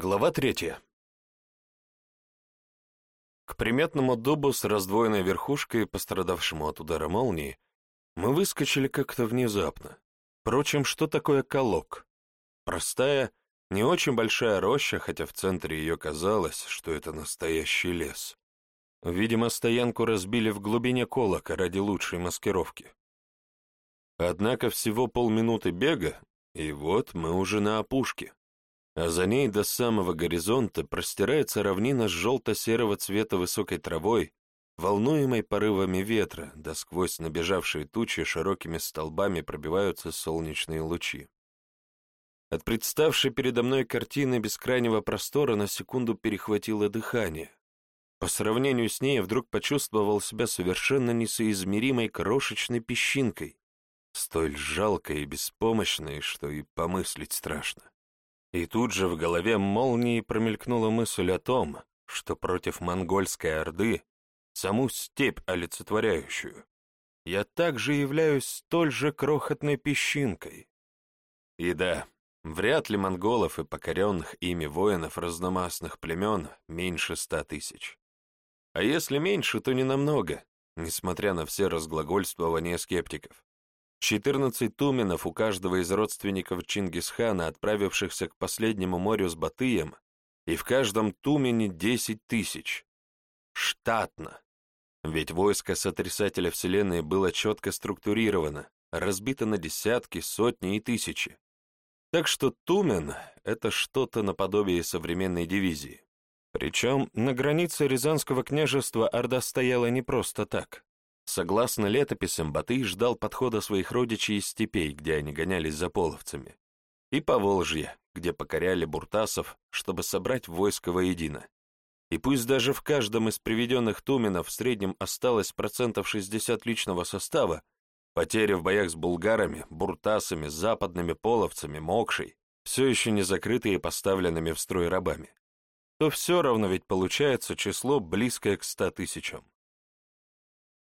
Глава третья. К приметному дубу с раздвоенной верхушкой, пострадавшему от удара молнии, мы выскочили как-то внезапно. Впрочем, что такое колок? Простая, не очень большая роща, хотя в центре ее казалось, что это настоящий лес. Видимо, стоянку разбили в глубине колока ради лучшей маскировки. Однако всего полминуты бега, и вот мы уже на опушке а за ней до самого горизонта простирается равнина с желто-серого цвета высокой травой, волнуемой порывами ветра, да сквозь набежавшие тучи широкими столбами пробиваются солнечные лучи. От представшей передо мной картины бескрайнего простора на секунду перехватило дыхание. По сравнению с ней я вдруг почувствовал себя совершенно несоизмеримой крошечной песчинкой, столь жалкой и беспомощной, что и помыслить страшно. И тут же в голове молнией промелькнула мысль о том, что против монгольской орды, саму степь олицетворяющую, я также являюсь столь же крохотной песчинкой. И да, вряд ли монголов и покоренных ими воинов разномастных племен меньше ста тысяч. А если меньше, то не намного, несмотря на все разглагольствования скептиков. Четырнадцать туменов у каждого из родственников Чингисхана, отправившихся к последнему морю с Батыем, и в каждом тумене десять тысяч. Штатно. Ведь войско сотрясателя Вселенной было четко структурировано, разбито на десятки, сотни и тысячи. Так что Тумен — это что-то наподобие современной дивизии. Причем на границе Рязанского княжества Орда стояла не просто так. Согласно летописям, Батый ждал подхода своих родичей из степей, где они гонялись за половцами, и по Волжье, где покоряли буртасов, чтобы собрать войско воедино. И пусть даже в каждом из приведенных туменов в среднем осталось процентов 60 личного состава, потери в боях с булгарами, буртасами, западными половцами, мокшей, все еще не закрытые и поставленными в строй рабами, то все равно ведь получается число близкое к ста тысячам.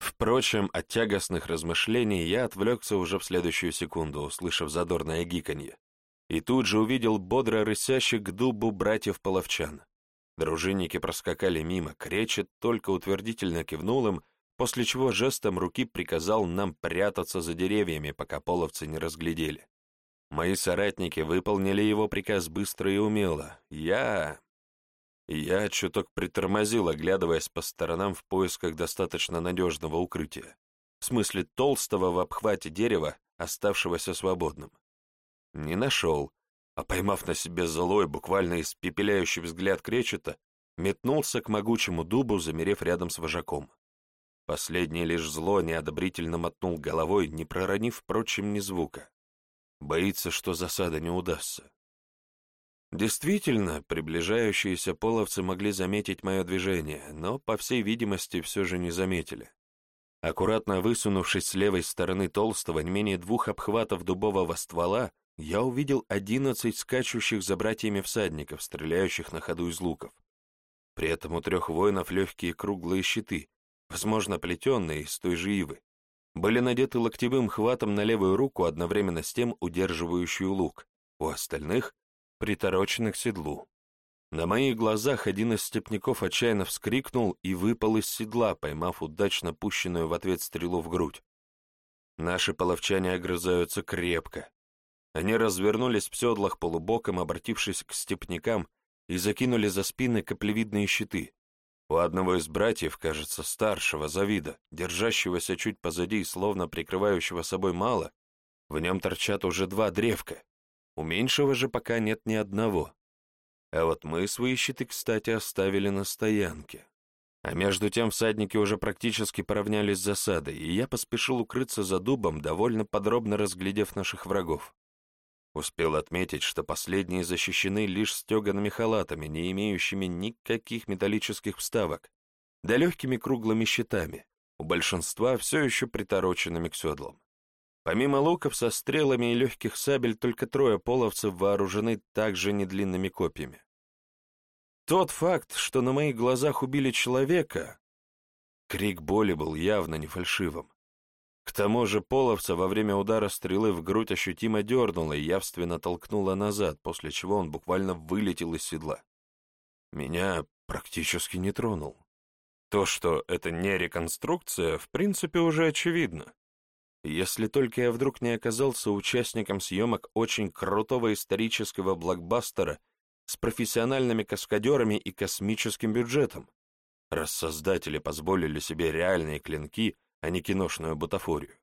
Впрочем, от тягостных размышлений я отвлекся уже в следующую секунду, услышав задорное гиканье, и тут же увидел бодро рысящих к дубу братьев-половчан. Дружинники проскакали мимо, кречет только утвердительно кивнул им, после чего жестом руки приказал нам прятаться за деревьями, пока половцы не разглядели. Мои соратники выполнили его приказ быстро и умело. Я... Я чуток притормозил, оглядываясь по сторонам в поисках достаточно надежного укрытия, в смысле толстого в обхвате дерева, оставшегося свободным. Не нашел, а поймав на себе злой, буквально испепеляющий взгляд кречета, метнулся к могучему дубу, замерев рядом с вожаком. Последний лишь зло неодобрительно мотнул головой, не проронив, впрочем, ни звука. Боится, что засада не удастся. Действительно, приближающиеся половцы могли заметить мое движение, но, по всей видимости, все же не заметили. Аккуратно высунувшись с левой стороны толстого, не менее двух обхватов дубового ствола, я увидел одиннадцать скачущих за братьями всадников, стреляющих на ходу из луков. При этом у трех воинов легкие круглые щиты, возможно, плетенные из той же ивы, были надеты локтевым хватом на левую руку, одновременно с тем удерживающую лук. У остальных приторочены к седлу. На моих глазах один из степняков отчаянно вскрикнул и выпал из седла, поймав удачно пущенную в ответ стрелу в грудь. Наши половчане огрызаются крепко. Они развернулись в седлах полубоком, обратившись к степнякам, и закинули за спины каплевидные щиты. У одного из братьев, кажется, старшего, Завида, держащегося чуть позади и словно прикрывающего собой мало, в нем торчат уже два древка, у меньшего же пока нет ни одного. А вот мы свои щиты, кстати, оставили на стоянке. А между тем всадники уже практически поравнялись с засадой, и я поспешил укрыться за дубом, довольно подробно разглядев наших врагов. Успел отметить, что последние защищены лишь стеганными халатами, не имеющими никаких металлических вставок, да легкими круглыми щитами, у большинства все еще притороченными к седлам. Помимо луков со стрелами и легких сабель, только трое половцев вооружены также недлинными копьями. Тот факт, что на моих глазах убили человека, крик боли был явно не фальшивым. К тому же половца во время удара стрелы в грудь ощутимо дернула и явственно толкнула назад, после чего он буквально вылетел из седла. Меня практически не тронул. То, что это не реконструкция, в принципе, уже очевидно. Если только я вдруг не оказался участником съемок очень крутого исторического блокбастера с профессиональными каскадерами и космическим бюджетом, раз создатели позволили себе реальные клинки, а не киношную бутафорию.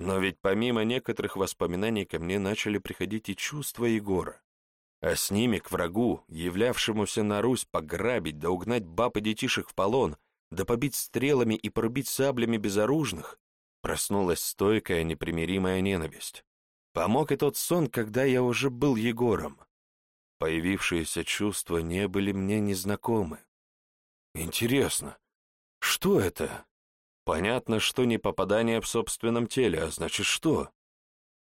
Но ведь помимо некоторых воспоминаний ко мне начали приходить и чувства Егора. А с ними к врагу, являвшемуся на Русь пограбить, да угнать баб и детишек в полон, да побить стрелами и порубить саблями безоружных, проснулась стойкая непримиримая ненависть. Помог и тот сон, когда я уже был Егором. Появившиеся чувства не были мне незнакомы. Интересно, что это? Понятно, что не попадание в собственном теле, а значит что?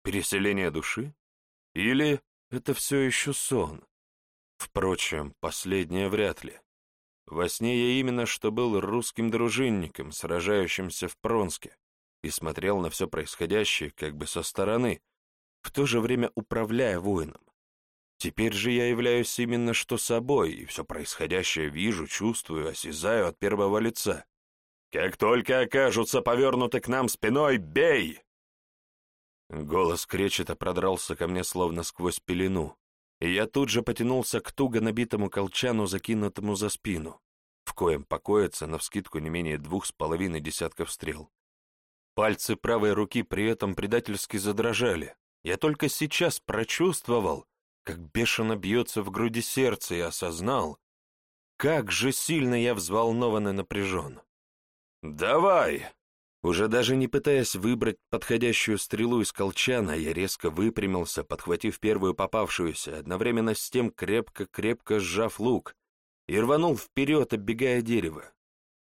Переселение души? Или это все еще сон? Впрочем, последнее вряд ли. Во сне я именно что был русским дружинником, сражающимся в Пронске, и смотрел на все происходящее как бы со стороны, в то же время управляя воином. Теперь же я являюсь именно что собой, и все происходящее вижу, чувствую, осязаю от первого лица. Как только окажутся повернуты к нам спиной, бей!» Голос кречета продрался ко мне словно сквозь пелену, и я тут же потянулся к туго набитому колчану, закинутому за спину, в коем покоится навскидку не менее двух с половиной десятков стрел. Пальцы правой руки при этом предательски задрожали. Я только сейчас прочувствовал, как бешено бьется в груди сердце, и осознал, как же сильно я взволнован и напряжен. «Давай!» Уже даже не пытаясь выбрать подходящую стрелу из колчана, я резко выпрямился, подхватив первую попавшуюся, одновременно с тем крепко-крепко сжав лук, и рванул вперед, оббегая дерево.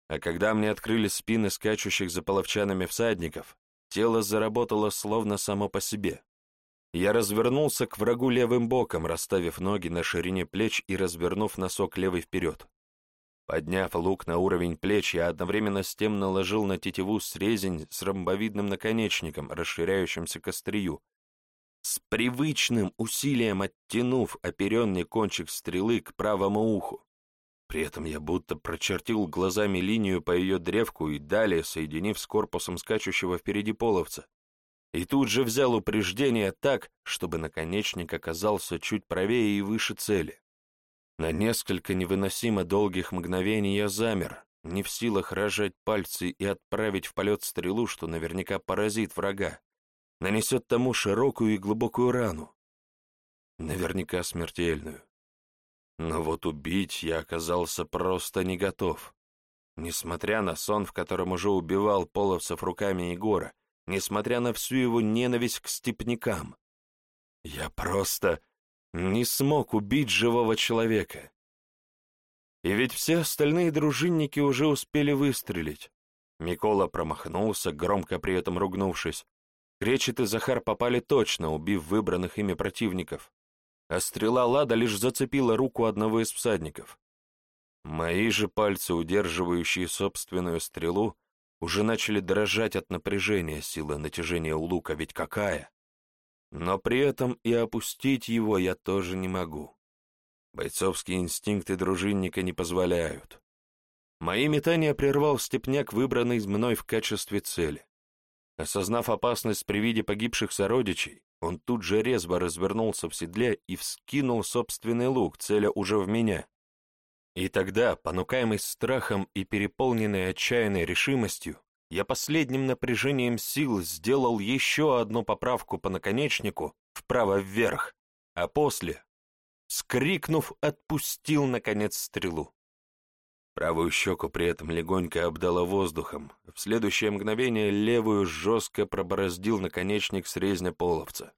А когда мне открыли спины скачущих за половчанами всадников, тело заработало словно само по себе. Я развернулся к врагу левым боком, расставив ноги на ширине плеч и развернув носок левый вперед. Подняв лук на уровень плеч, я одновременно с тем наложил на тетиву срезень с ромбовидным наконечником, расширяющимся к острию, с привычным усилием оттянув оперенный кончик стрелы к правому уху. При этом я будто прочертил глазами линию по ее древку и далее, соединив с корпусом скачущего впереди половца, и тут же взял упреждение так, чтобы наконечник оказался чуть правее и выше цели. На несколько невыносимо долгих мгновений я замер, не в силах рожать пальцы и отправить в полет стрелу, что наверняка поразит врага, нанесет тому широкую и глубокую рану, наверняка смертельную. Но вот убить я оказался просто не готов. Несмотря на сон, в котором уже убивал половцев руками Егора, несмотря на всю его ненависть к степнякам, я просто не смог убить живого человека. И ведь все остальные дружинники уже успели выстрелить. Микола промахнулся, громко при этом ругнувшись. Кречет и Захар попали точно, убив выбранных ими противников. А стрела Лада лишь зацепила руку одного из всадников. Мои же пальцы, удерживающие собственную стрелу, уже начали дрожать от напряжения силы натяжения у лука, ведь какая! Но при этом и опустить его я тоже не могу. Бойцовские инстинкты дружинника не позволяют. Мои метания прервал степняк, выбранный мной в качестве цели. Осознав опасность при виде погибших сородичей, он тут же резво развернулся в седле и вскинул собственный лук, целя уже в меня. И тогда, понукаемый страхом и переполненный отчаянной решимостью, я последним напряжением сил сделал еще одну поправку по наконечнику вправо-вверх, а после, скрикнув, отпустил, наконец, стрелу. Правую щеку при этом легонько обдало воздухом, в следующее мгновение левую жестко пробороздил наконечник срезня половца.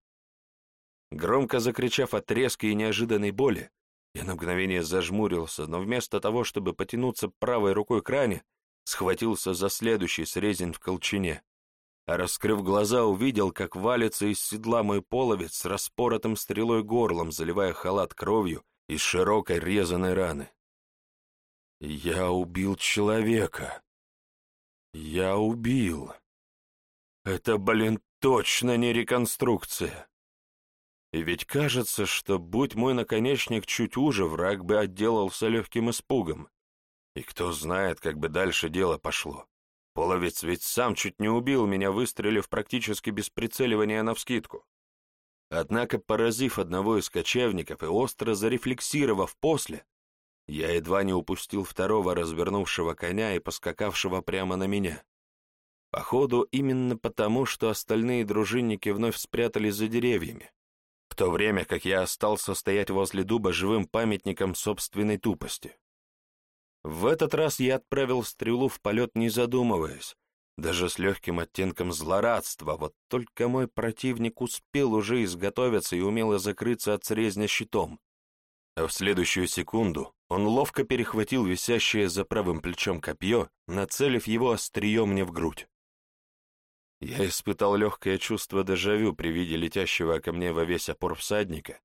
Громко закричав от резкой и неожиданной боли, я на мгновение зажмурился, но вместо того, чтобы потянуться правой рукой к ране, схватился за следующий срезень в колчине, а раскрыв глаза, увидел, как валится из седла мой половец с распоротым стрелой горлом, заливая халат кровью из широкой резаной раны. Я убил человека. Я убил. Это, блин, точно не реконструкция. И ведь кажется, что, будь мой наконечник чуть уже, враг бы отделался легким испугом. И кто знает, как бы дальше дело пошло. Половец ведь сам чуть не убил меня, выстрелив практически без прицеливания навскидку. Однако, поразив одного из кочевников и остро зарефлексировав после, я едва не упустил второго развернувшего коня и поскакавшего прямо на меня. Походу, именно потому, что остальные дружинники вновь спрятались за деревьями, в то время как я остался стоять возле дуба живым памятником собственной тупости. В этот раз я отправил стрелу в полет, не задумываясь, даже с легким оттенком злорадства, вот только мой противник успел уже изготовиться и умело закрыться от срезня щитом. А в следующую секунду он ловко перехватил висящее за правым плечом копье, нацелив его острием мне в грудь. Я испытал легкое чувство дежавю при виде летящего ко мне во весь опор всадника.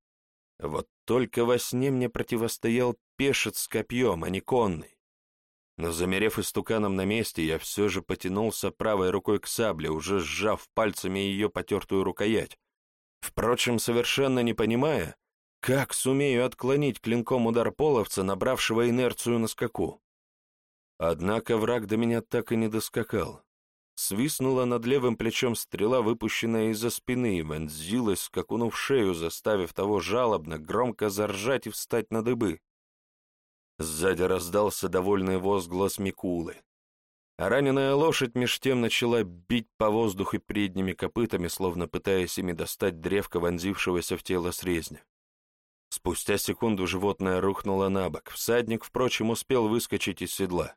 Вот только во сне мне противостоял пешец с копьем, а не конный. Но замерев истуканом на месте, я все же потянулся правой рукой к сабле, уже сжав пальцами ее потертую рукоять. Впрочем, совершенно не понимая, как сумею отклонить клинком удар половца, набравшего инерцию на скаку. Однако враг до меня так и не доскакал. Свистнула над левым плечом стрела, выпущенная из-за спины, и вонзилась скакуну в шею, заставив того жалобно, громко заржать и встать на дыбы. Сзади раздался довольный возглас Микулы. А раненая лошадь меж тем начала бить по воздуху передними копытами, словно пытаясь ими достать древко вонзившегося в тело срезня. Спустя секунду животное рухнуло на бок. Всадник, впрочем, успел выскочить из седла.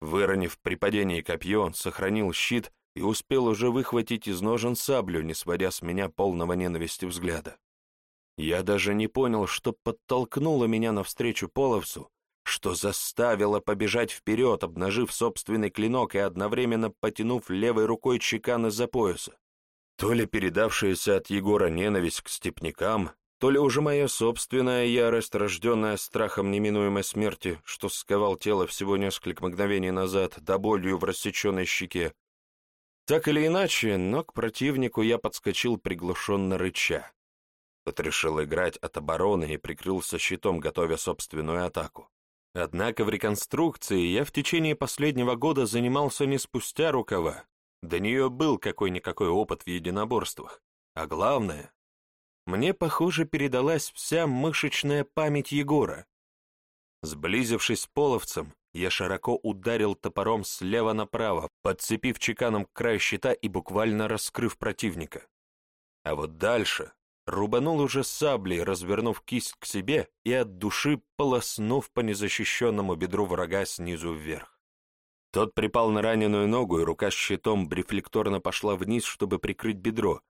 Выронив при падении копье, он сохранил щит и успел уже выхватить из ножен саблю, не сводя с меня полного ненависти взгляда. Я даже не понял, что подтолкнуло меня навстречу половцу, что заставило побежать вперед, обнажив собственный клинок и одновременно потянув левой рукой чекан из-за пояса. То ли передавшаяся от Егора ненависть к степнякам, то ли уже моя собственная ярость, рожденная страхом неминуемой смерти, что сковал тело всего несколько мгновений назад, до болью в рассеченной щеке. Так или иначе, но к противнику я подскочил приглушенно рыча. Тот решил играть от обороны и прикрылся щитом, готовя собственную атаку. Однако в реконструкции я в течение последнего года занимался не спустя рукава. До нее был какой-никакой опыт в единоборствах. А главное, мне, похоже, передалась вся мышечная память Егора. Сблизившись с половцем, я широко ударил топором слева направо, подцепив чеканом край щита и буквально раскрыв противника. А вот дальше рубанул уже саблей, развернув кисть к себе и от души полоснув по незащищенному бедру врага снизу вверх. Тот припал на раненую ногу, и рука с щитом рефлекторно пошла вниз, чтобы прикрыть бедро,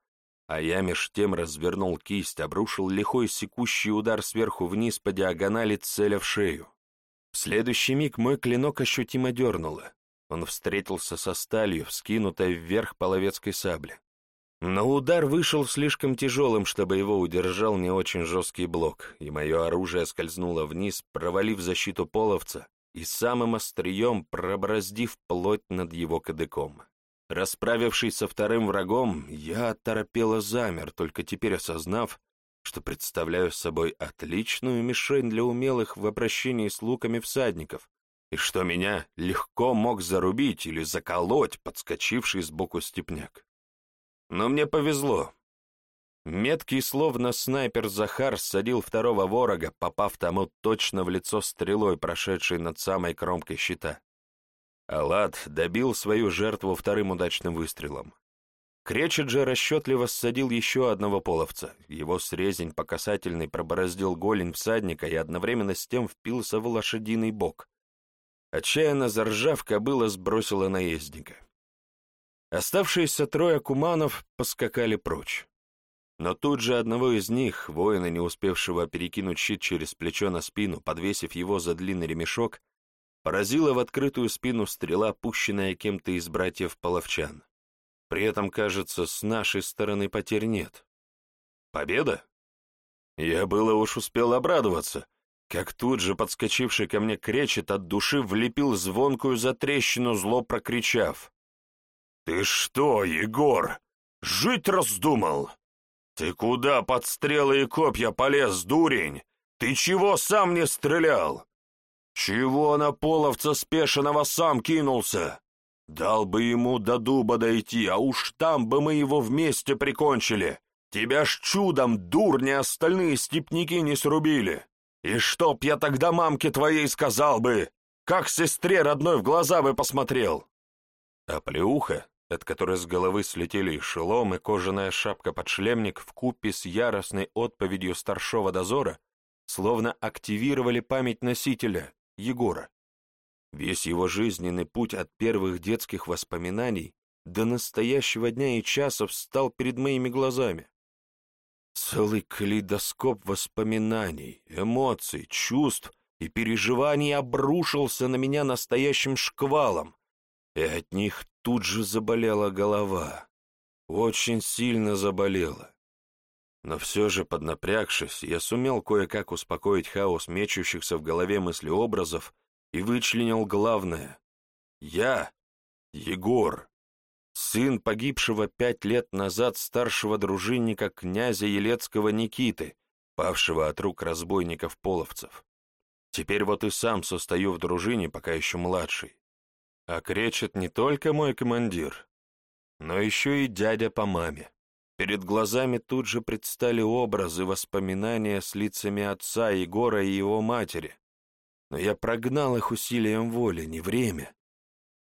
а я меж тем развернул кисть, обрушил лихой секущий удар сверху вниз по диагонали, целя в шею. В следующий миг мой клинок ощутимо дернуло. Он встретился со сталью, вскинутой вверх половецкой сабли. Но удар вышел слишком тяжелым, чтобы его удержал не очень жесткий блок, и мое оружие скользнуло вниз, провалив защиту половца и самым острием пробраздив плоть над его кадыком. Расправившись со вторым врагом, я оторопело замер, только теперь осознав, что представляю собой отличную мишень для умелых в обращении с луками всадников, и что меня легко мог зарубить или заколоть подскочивший сбоку степняк. Но мне повезло. Меткий, словно снайпер Захар, садил второго ворога, попав тому точно в лицо стрелой, прошедшей над самой кромкой щита. Аллат добил свою жертву вторым удачным выстрелом. Кречет же расчетливо ссадил еще одного половца. Его срезень по касательной пробороздил голень всадника и одновременно с тем впился в лошадиный бок. Отчаянно заржав, кобыла сбросила наездника. Оставшиеся трое куманов поскакали прочь. Но тут же одного из них, воина, не успевшего перекинуть щит через плечо на спину, подвесив его за длинный ремешок, поразила в открытую спину стрела, пущенная кем-то из братьев-половчан. При этом, кажется, с нашей стороны потерь нет. Победа? Я было уж успел обрадоваться, как тут же подскочивший ко мне кречет от души влепил звонкую затрещину, зло прокричав. «Ты что, Егор, жить раздумал? Ты куда под стрелы и копья полез, дурень? Ты чего сам не стрелял? Чего на половца спешенного сам кинулся? Дал бы ему до дуба дойти, а уж там бы мы его вместе прикончили. Тебя ж чудом, дурни, остальные степняки не срубили. И чтоб я тогда мамке твоей сказал бы, как сестре родной в глаза бы посмотрел. А плеуха, от которой с головы слетели и шелом, и кожаная шапка-подшлемник в купе с яростной отповедью старшего дозора, словно активировали память носителя, Егора. Весь его жизненный путь от первых детских воспоминаний до настоящего дня и часа встал перед моими глазами. Целый калейдоскоп воспоминаний, эмоций, чувств и переживаний обрушился на меня настоящим шквалом, и от них тут же заболела голова. Очень сильно заболела. Но все же, поднапрягшись, я сумел кое-как успокоить хаос мечущихся в голове мыслеобразов и вычленил главное. Я, Егор, сын погибшего пять лет назад старшего дружинника князя Елецкого Никиты, павшего от рук разбойников-половцев. Теперь вот и сам состою в дружине, пока еще младший. А кречет не только мой командир, но еще и дядя по маме. Перед глазами тут же предстали образы, воспоминания с лицами отца Егора и его матери. Но я прогнал их усилием воли, не время.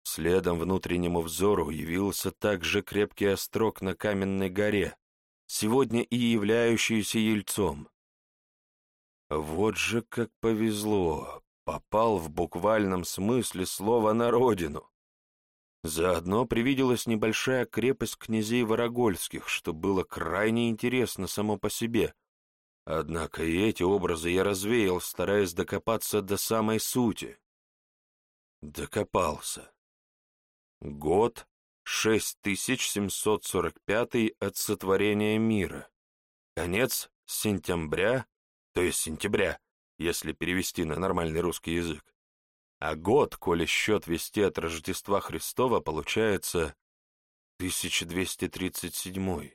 Следом внутреннему взору явился также крепкий острог на каменной горе, сегодня и являющийся ельцом. Вот же как повезло, попал в буквальном смысле слова на родину. Заодно привиделась небольшая крепость князей Ворогольских, что было крайне интересно само по себе. Однако и эти образы я развеял, стараясь докопаться до самой сути. Докопался. Год 6745 от сотворения мира. Конец сентября, то есть сентября, если перевести на нормальный русский язык. А год, коли счет вести от Рождества Христова, получается 1237.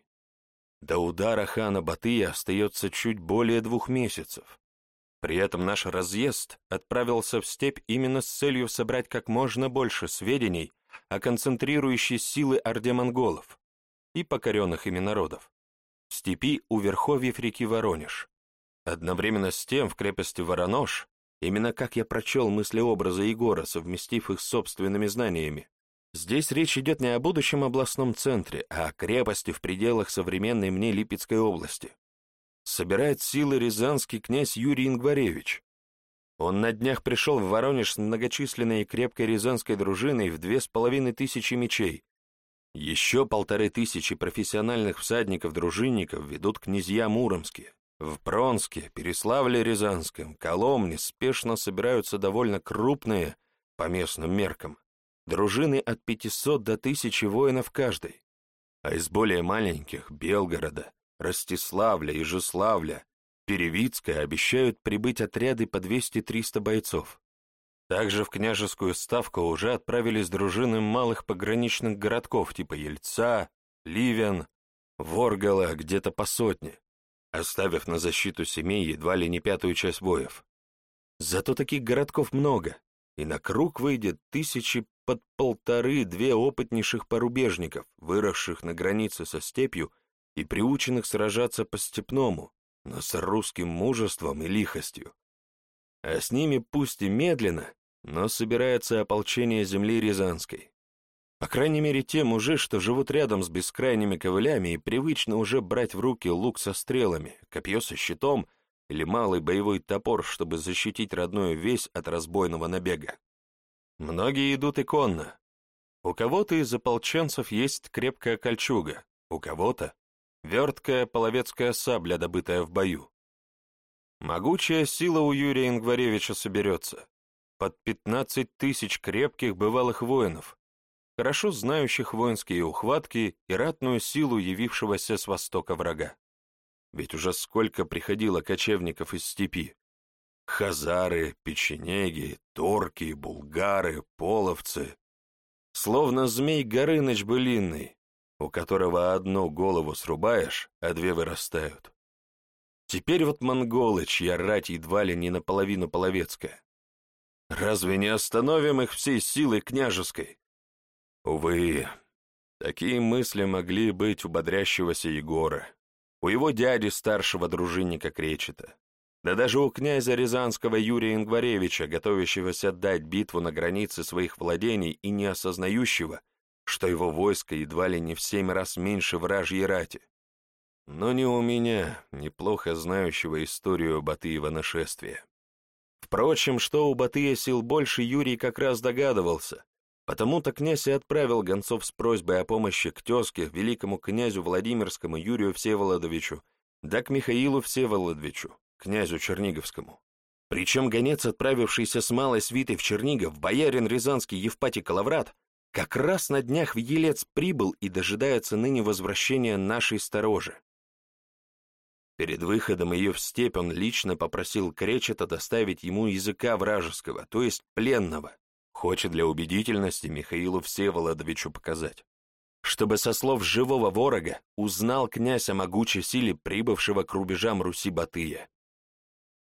До удара хана Батыя остается чуть более двух месяцев. При этом наш разъезд отправился в степь именно с целью собрать как можно больше сведений о концентрирующей силы орде монголов и покоренных ими народов. В степи у верховьев реки Воронеж. Одновременно с тем в крепости Воронеж Именно как я прочел мысли-образы Егора, совместив их с собственными знаниями. Здесь речь идет не о будущем областном центре, а о крепости в пределах современной мне Липецкой области. Собирает силы рязанский князь Юрий Ингваревич. Он на днях пришел в Воронеж с многочисленной и крепкой рязанской дружиной в две с половиной тысячи мечей. Еще полторы тысячи профессиональных всадников-дружинников ведут князья Муромские. В Пронске, Переславле-Рязанском, Коломне спешно собираются довольно крупные, по местным меркам, дружины от 500 до 1000 воинов каждой, а из более маленьких – Белгорода, Ростиславля, Ижеславля, Перевицкая обещают прибыть отряды по 200-300 бойцов. Также в княжескую ставку уже отправились дружины малых пограничных городков типа Ельца, Ливен, Воргала где-то по сотне оставив на защиту семей едва ли не пятую часть боев. Зато таких городков много, и на круг выйдет тысячи под полторы-две опытнейших порубежников, выросших на границе со степью и приученных сражаться по-степному, но с русским мужеством и лихостью. А с ними пусть и медленно, но собирается ополчение земли Рязанской. По крайней мере, те мужи, что живут рядом с бескрайними ковылями и привычно уже брать в руки лук со стрелами, копье со щитом или малый боевой топор, чтобы защитить родную весь от разбойного набега. Многие идут и конно. У кого-то из ополченцев есть крепкая кольчуга, у кого-то — верткая половецкая сабля, добытая в бою. Могучая сила у Юрия Ингваревича соберется. Под пятнадцать тысяч крепких бывалых воинов — хорошо знающих воинские ухватки и ратную силу явившегося с востока врага. Ведь уже сколько приходило кочевников из степи. Хазары, печенеги, торки, булгары, половцы. словно змей Горыныч былинный, у которого одну голову срубаешь, а две вырастают. Теперь вот монголы, чья рать едва ли не наполовину половецкая. Разве не остановим их всей силой княжеской? Увы, такие мысли могли быть у бодрящегося Егора, у его дяди старшего дружинника Кречета, да даже у князя Рязанского Юрия Ингваревича, готовящегося дать битву на границе своих владений и не осознающего, что его войско едва ли не в семь раз меньше вражьей рати. Но не у меня, неплохо знающего историю Батыева нашествия. Впрочем, что у Батыя сил больше, Юрий как раз догадывался, потому-то князь и отправил гонцов с просьбой о помощи к тезке, великому князю Владимирскому Юрию Всеволодовичу, да к Михаилу Всеволодовичу, князю Черниговскому. Причем гонец, отправившийся с малой свитой в Чернигов, боярин Рязанский Евпатий Калаврат, как раз на днях в Елец прибыл и дожидается ныне возвращения нашей сторожи. Перед выходом ее в степь он лично попросил Кречета доставить ему языка вражеского, то есть пленного, хочет для убедительности Михаилу Всеволодовичу показать, чтобы со слов живого ворога узнал князь о могучей силе прибывшего к рубежам Руси Батыя.